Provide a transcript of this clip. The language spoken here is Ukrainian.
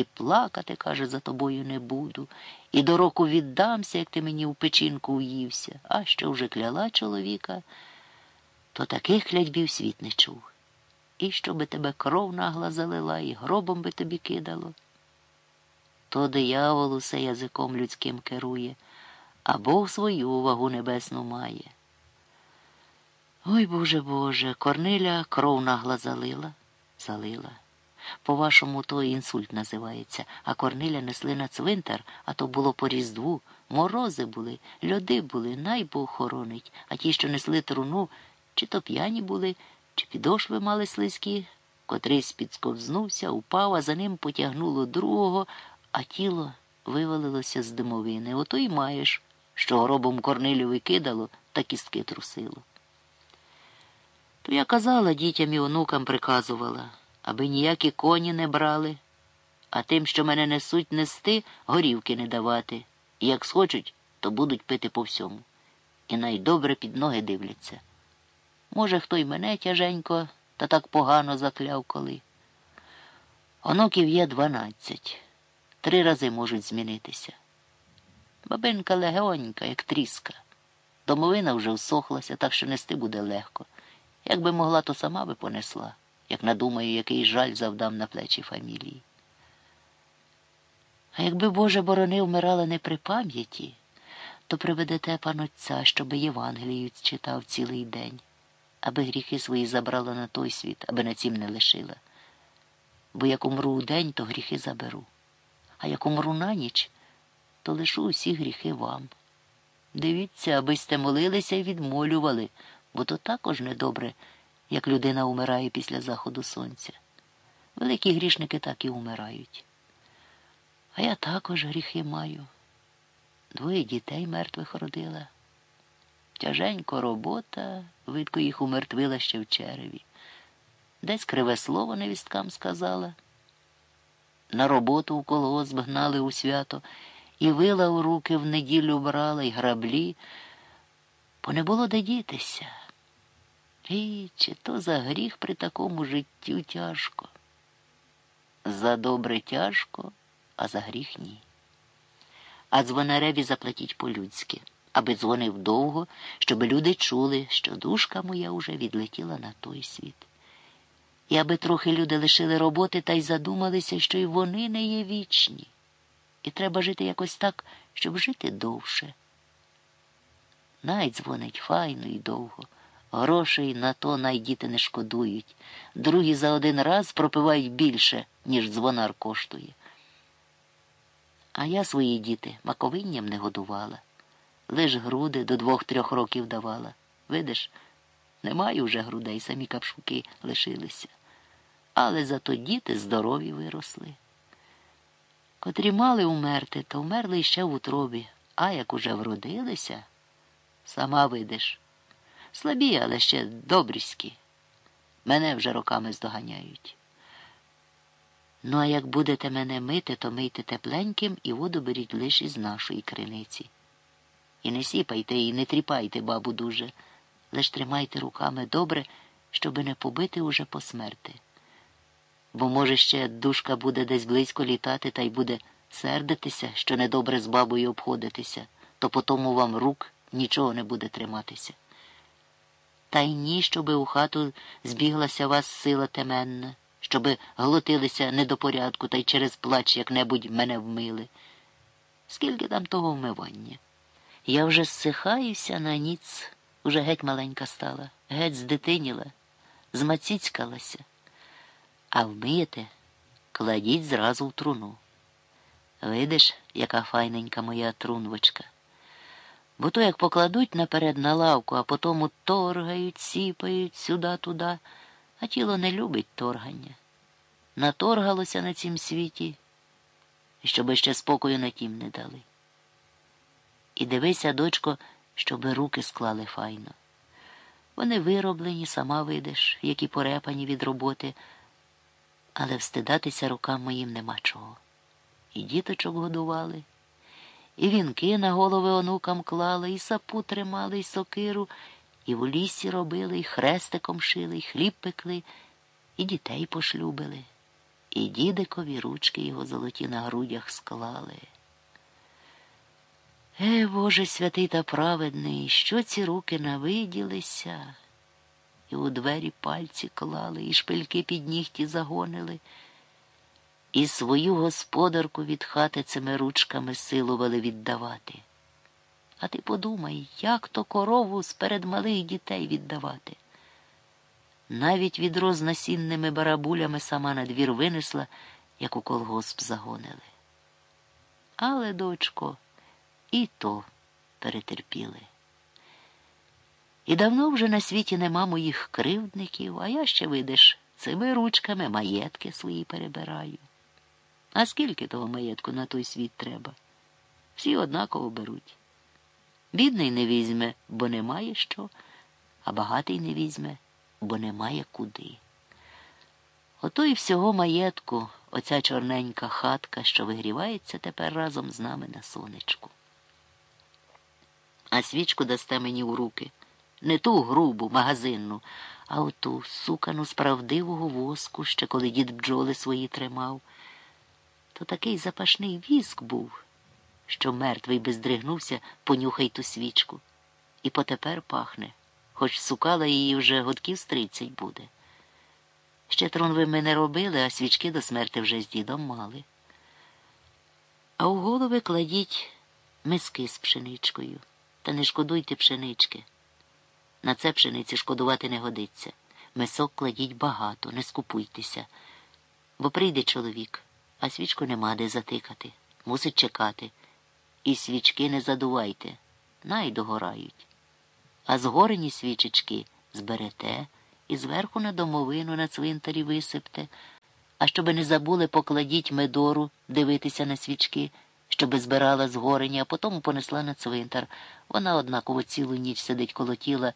І плакати, каже, за тобою не буду, і до року віддамся, як ти мені в печінку уївся, а що вже кляла чоловіка, то таких клятьбів світ не чув. І щоби тебе кров нагла залила, і гробом би тобі кидало. То диявол усе язиком людським керує, а Бог свою вагу небесну має. Ой Боже Боже, Корниля кров нагла залила, залила. По-вашому, то інсульт називається, а Корниля несли на цвинтар, а то було по різдву. Морози були, льоди були, най Бог хоронить, а ті, що несли труну, чи то п'яні були, чи підошви мали слизькі, котрийсь підсковзнувся, упав, а за ним потягнуло другого, а тіло вивалилося з димовини. Ото й маєш, що гробом Корнилю викидало, та кістки трусило. То я казала дітям і онукам приказувала, аби ніякі коні не брали, а тим, що мене несуть нести, горівки не давати. І як схочуть, то будуть пити по всьому. І найдобре під ноги дивляться. Може, хто й мене тяженько та так погано закляв коли. Онуків є дванадцять. Три рази можуть змінитися. Бабинка легонька, як тріска. Домовина вже всохлася, так що нести буде легко. Якби могла, то сама би понесла, як надумаю, який жаль завдам на плечі фамілії. А якби Боже борони вмирала не при пам'яті, то приведете панотця, щоби Євангелію читав цілий день, аби гріхи свої забрала на той світ, аби на цім не лишила. Бо як умру у день, то гріхи заберу, а як умру на ніч, то лишу усі гріхи вам. Дивіться, аби сте молилися і відмолювали бо то також недобре, як людина умирає після заходу сонця. Великі грішники так і умирають. А я також гріхи маю. Двоє дітей мертвих родила. Тяженько робота, видко їх умертвила ще в череві. Десь криве слово невісткам сказала. На роботу у колгосп гнали у свято, і вила у руки в неділю брала, і граблі, бо не було де дітися. І чи то за гріх при такому життю тяжко? За добре тяжко, а за гріх ні. А дзвонареві заплатіть по-людськи, аби дзвонив довго, щоб люди чули, що душка моя уже відлетіла на той світ. І аби трохи люди лишили роботи та й задумалися, що й вони не є вічні. І треба жити якось так, щоб жити довше. Най дзвонить файно і довго. Грошей на то найдіти не шкодують. Другі за один раз пропивають більше, ніж дзвонар коштує. А я свої діти маковинням не годувала. Лиш груди до двох-трьох років давала. Видиш, немає вже грудей, самі капшуки лишилися. Але зато діти здорові виросли. Котрі мали умерти, то вмерли ще в утробі, а як уже вродилися, сама видиш. Слабі, але ще добріські. Мене вже роками здоганяють. Ну, а як будете мене мити, то мийте тепленьким і воду беріть лише із нашої криниці. І не сіпайте, і не тріпайте, бабу, дуже, лиш тримайте руками добре, щоби не побити уже по смерти. Бо, може, ще душка буде десь близько літати та й буде сердитися, що недобре з бабою обходитися, то по тому вам рук нічого не буде триматися та й ні, щоби у хату збіглася вас сила теменна, щоби глотилися порядку та й через плач як-небудь мене вмили. Скільки там того вмивання? Я вже зсихаюся на ніц, уже геть маленька стала, геть здитиніла, змаціцькалася. А вмиєте, кладіть зразу в труну. Видиш, яка файненька моя трунвочка. Бо то як покладуть наперед на лавку, а потому торгають, сіпають сюди-туди, а тіло не любить торгання. Наторгалося на цім світі, щоби ще спокою на тім не дали. І дивися, дочко, щоби руки склали файно. Вони вироблені, сама видиш, які порепані від роботи, але встидатися рукам моїм нема чого. І діточок годували. І вінки на голови онукам клали, і сапу тримали, і сокиру, і в лісі робили, і хрестиком шили, і хліб пекли, і дітей пошлюбили. і дідикові ручки його золоті на грудях склали. Е, Боже святий та праведний, що ці руки навиділися, і у двері пальці клали, і шпильки під нігті загонили, і свою господарку від хати цими ручками силували віддавати. А ти подумай, як то корову сперед малих дітей віддавати. Навіть відро з насінними барабулями сама на двір винесла, як у колгосп загонили. Але, дочко, і то перетерпіли. І давно вже на світі нема моїх кривдників, а я ще, видиш, цими ручками маєтки свої перебираю. А скільки того маєтку на той світ треба? Всі однаково беруть. Бідний не візьме, бо немає що, а багатий не візьме, бо немає куди. Ото і всього маєтку оця чорненька хатка, що вигрівається тепер разом з нами на сонечку. А свічку дасте мені у руки. Не ту грубу, магазинну, а оту сукану з правдивого воску, ще коли дід бджоли свої тримав. То такий запашний віск був, що мертвий бездригнувся, понюхай ту свічку. І потепер пахне, хоч сукала її вже годків з тридцять буде. Ще трон ви ми не робили, а свічки до смерти вже з дідом мали. А у голови кладіть миски з пшеничкою. Та не шкодуйте пшенички. На це пшениці шкодувати не годиться. Мисок кладіть багато, не скупуйтеся, бо прийде чоловік, а свічку нема де затикати. Мусить чекати. І свічки не задувайте, най догорають. А згорені свічечки зберете і зверху на домовину на цвинтарі висипте, а щоби не забули, покладіть медору дивитися на свічки щоби збирала згорені, а потім понесла на цвинтар. Вона однаково цілу ніч сидить коло тіла,